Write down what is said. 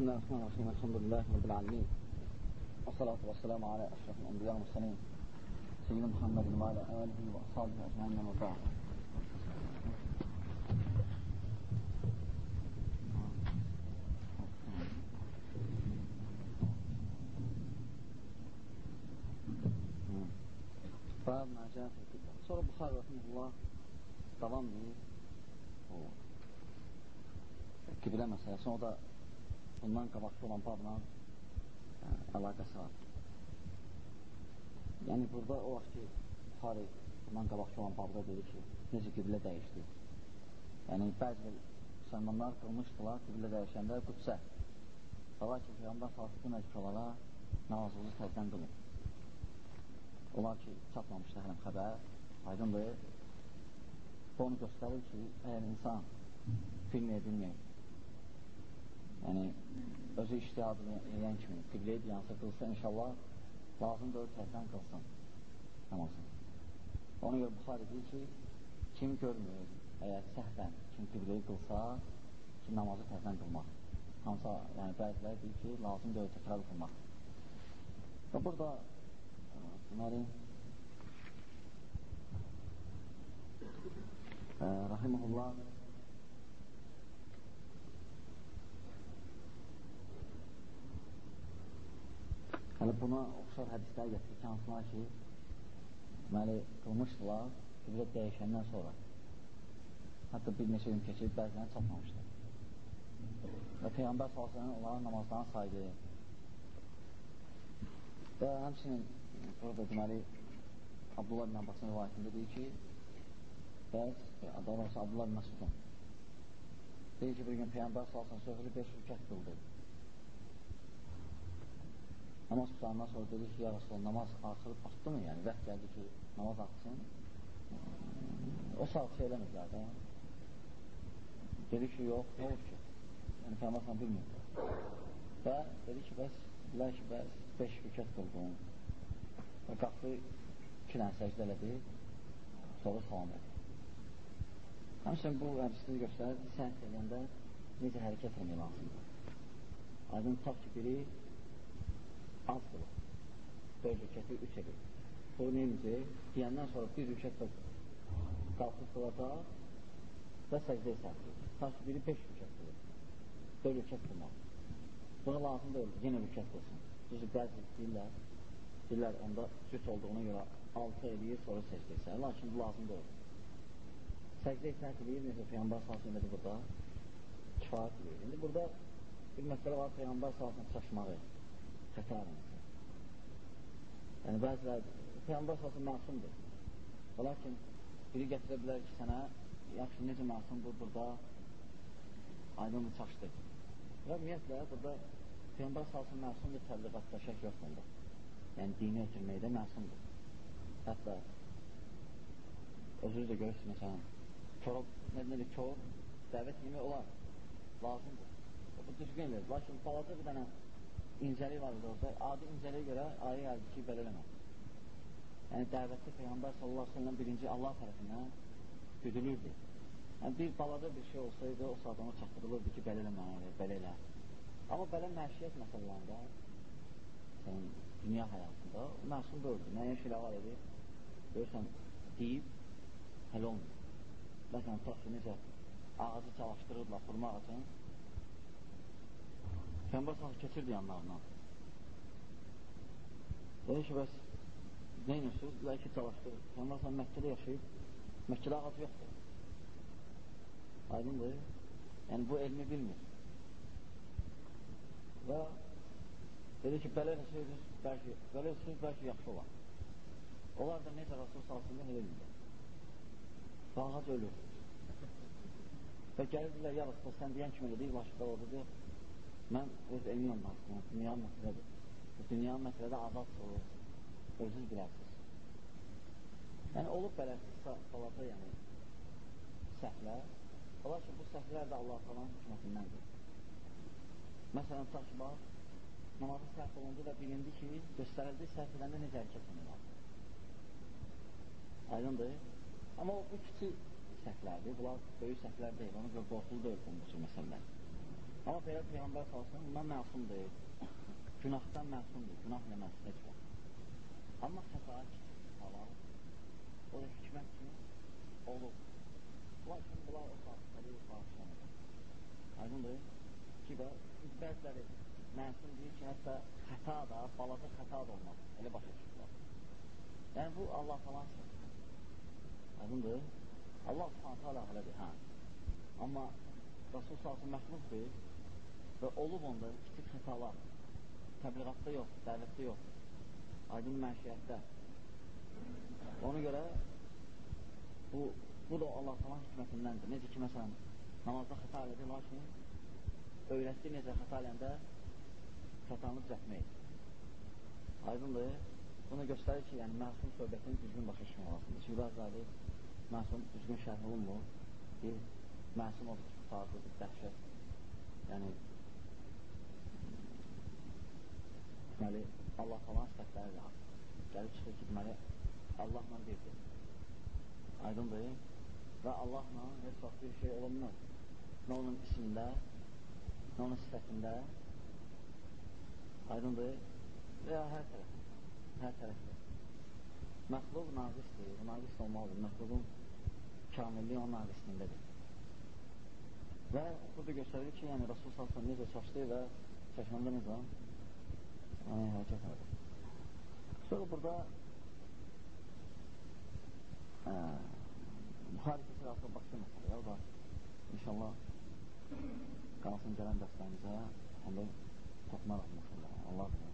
بسم الله الرحمن الرحيم الحمد لله رب العالمين والصلاة والسلام على أشرف الأنبياء والمرسلين سيدنا محمد وعلى آله وأصحابه أجمعين وبعد Bab Nəcət Qiblə. Sonra Buxar Rəhməlullah davam edir o qiblə məsələsi. O da bundan qabaqda olan babla ə, əlaqəsi var. Yəni, burada o vaxt ki, Buxari bundan qabaqda olan babda dedi ki, necə qiblə dəyişdi. Yəni, bəzi müsəlmanlar qılmışdılar, qiblə dəyişəndə qüdsə. Və lakin Peyğəmbər salsı demək ki, onlara namazımızı təzdən qılın. Onlar ki, çatmamışdı hələm xəbər, aydındır. Bu onu göstərir ki, əgər insan bilməyə bilməyir, yəni özü iştihadını eləyən kimi qibləyə diyansa qılsa, inşallah lazımdır təzdən qılsın namazını. Ona görə Buxari deyir ki, kim görmür, əgər səhvən kim qibləyi qılsa, ki, namazı təzdən qılmaq. Hansa, yəni bəzilər deyir ki, lazımdır təkrar qılmaq. Və burada deməli e, hələ buna oxşar hədislər gətirir ki, hansılar ki deməli qılmışdılar qiblə dəyişəndən sonra hətta bir neçə gün keçirib bəzilənə çatmamışdır və Peyğəmbər salsının onların namazlarını saydı və həmçinin burada deməli Abdullah bin Abbasın rivayətində deyir ki bəs, daha doğrusu Abdullah bin Məsudun deyir ki, bir gün Peyyambər salsın söhürü 5 rükət qıldı namaz tutandan sonra dedi ki, ya Rasulullah, namaz artırıb atdı mı? Yəni, vəxt gəldi ki, namaz atsın. O saat şey eləmirlər də. Dedi ki, yox, nə olur ki? Yəni, Peyyambər bilmir. Və dedi ki, bəs, bilər ki, bəs 5 rükət qıldım. Və qalxdı, iki dənə səcdə elədi, sonra salam etdi. Həmçinin bu hədisini göstərir, səhv edəndə necə hərəkət etmək lazımdır. Aydın tutaq ki, biri az qılır, 4 rükəti 3 edir. Bu neyinci? Deyəndən sonra bir rükət qalxıb qılacaq və səcdə səhvdir. Tutaq ki, biri 5 rükət qılır, 4 rükət qılmaq. Buna lazım deyil, yenə rükət qılsın. Düzü, bəzi deyirlər, deyirlər, onda cüt olduğuna görə 6 eləyir, sonra səcdə isə. Lakin bu lazım deyil. Səcdə isə eləyir, necə Peyyambar dedi burada, kifayət eləyir. İndi burada bir məsələ var, Peyyambar salsın çaşmağı, xəta eləməsi. Yəni, bəzilər, Peyyambar salsın məsumdur. Lakin biri gətirə bilər ki, sənə, yaxşı, necə məsumdur burada, aydın çaşdı. Və ümumiyyətlə, burada Peyyambar salsın məsumdur, təbliğatda şək yoxdur. Yəni, dini ötürməkdə məsumdur. Hətta özünüz də görürsünüz, məsələn, kör, nə demək, kör dəvət yemək olar, lazımdır. Bu düzgün edir. Lakin balaca bir dənə incəlik var orada. Adi incəliyə görə ayə gəldi ki, belə eləmək. Yəni, dəvətli Peyğəmbər sallallahu aleyhi birinci Allah tərəfindən güdülürdü. Yəni, bir balaca bir şey olsaydı, o saat ona çatdırılırdı ki, belə eləməli, belə elə. Amma belə məşiyyət məsələlərində sənin dünya həyatında məsum deyildir. Müəyyən şeylər var edir, görürsən, deyib, hələ olmuyor. Məsələn, tutaq ki, necə ağacı çalışdırırlar, xurma ağacını, Peyğəmbər sallallahu keçirdi yanlarından. Dedi ki, bəs nə edirsiniz? Deyir ki, çalışdırır. Peyğəmbər sallallahu Məkkədə yaşayıb, Məkkədə ağac yoxdur. Aydındır. Yəni, bu elmi bilmir. Və Dedi ki, belə eləsəydiniz, bəlkə, belə eləsəydiniz, bəlkə yaxşı olar. Onlar da necə Rasul salsında elə edirlər. Və ağac ölür. Və gəlirdilər, ya Rasul, sən deyən kimi deyil, başqa oldu, deyir, mən öz elmiyəm danışdım, dünya məsələdir. Dünya məsələdə azad olur, özünüz bilərsiniz. Yəni, olub belə balaca, yəni, səhvlər. Olar ki, bu səhvlər də Allah falan hikmətindəndir. Məsələn, tutaq ki, bax, namazı səhv olundu və bilindi ki, göstərildi səhv edəndə necə hərəkət etmək Aydındır. Amma bu kiçik səhvlərdir, bunlar böyük səhvlər deyil, ona görə qorxulu deyil bu cür məsələlər. Amma belə Peyğəmbər salsın, bundan məsumdur. Günahdan məsumdur, günah eləməz heç vaxt. Amma xəta xətalar, o da hikmət kimi olur. Lakin bunlar o təbii bağışlanır. Aydındır ki, və bəziləri məsum deyir ki, hətta xəta da, balaca xəta da olmaz. Elə başa çıxırlar. Yəni, bu Allah falan sözüdür. Aydındır. Allah subhanətə alə elədir, hə. Amma Rasul salsı məxluqdur və olub onda kiçik xətalar təbliğatda yox, dəvətdə yox, aydın məşiyyətdə. Ona görə bu, bu da Allah falan hikmətindəndir. Necə ki, məsələn, namazda xəta elədi, lakin öyrətdi necə xəta eləndə xətanı düzətmək. Aydındır. Bunu göstərir ki, yəni məsum söhbətin düzgün başa düşmək lazımdır. Çünki bəziləri məsum düzgün şərh olunmur. Bir məsum odur ki, bir dəhşət. Yəni, deməli, Allah falan sifətləri də gəlib çıxır ki, deməli, Allahla birdir. Aydındır. Və Allahla heç vaxt bir şey olunmur. Nə onun ismində, nə onun sifətində, aydındır və ya hər tərəfdə hər tərəfdə. Məxluq naqisdir, naqis olmalıdır. Məxluqun kamilliyi o naqisliğindədir. Və burada göstərir ki, yəni Rasul s.ə.v necə çaşdı və çaşmanda necə yəni, hərəkət edir. Sonra burada ə, Buxari keçir başqa məsələ. O da inşallah qalsın gələn dəstəmizə onda toxunaraq inşallah. Allah